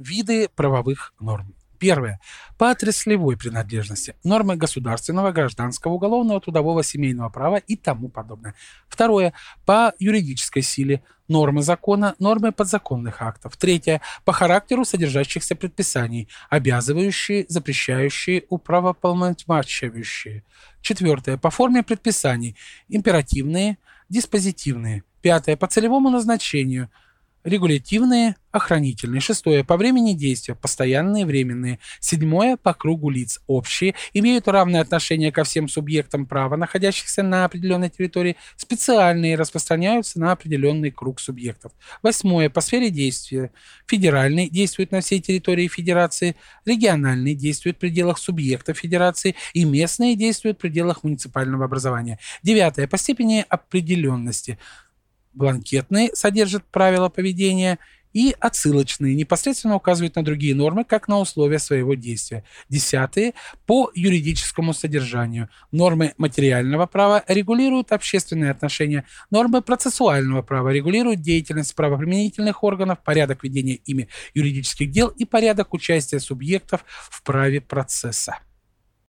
Виды правовых норм. Первое. По отраслевой принадлежности. Нормы государственного, гражданского, уголовного, трудового, семейного права и тому подобное. Второе. По юридической силе. Нормы закона, нормы подзаконных актов. Третье. По характеру содержащихся предписаний, обязывающие, запрещающие, управополномочивающие. Четвертое. По форме предписаний. Императивные, диспозитивные. Пятое. По целевому назначению – Регулятивные, охранительные. Шестое. По времени действия. Постоянные, временные. Седьмое. По кругу лиц. Общие. Имеют равное отношение ко всем субъектам права, находящихся на определенной территории. Специальные. Распространяются на определенный круг субъектов. Восьмое. По сфере действия. Федеральный. Действует на всей территории Федерации. Региональный. Действует в пределах субъектов Федерации. И местные. Действуют в пределах муниципального образования. Девятое. По степени определенности бланкетные содержат правила поведения и отсылочные непосредственно указывают на другие нормы, как на условия своего действия. Десятые – по юридическому содержанию. Нормы материального права регулируют общественные отношения, нормы процессуального права регулируют деятельность правоприменительных органов, порядок ведения ими юридических дел и порядок участия субъектов в праве процесса.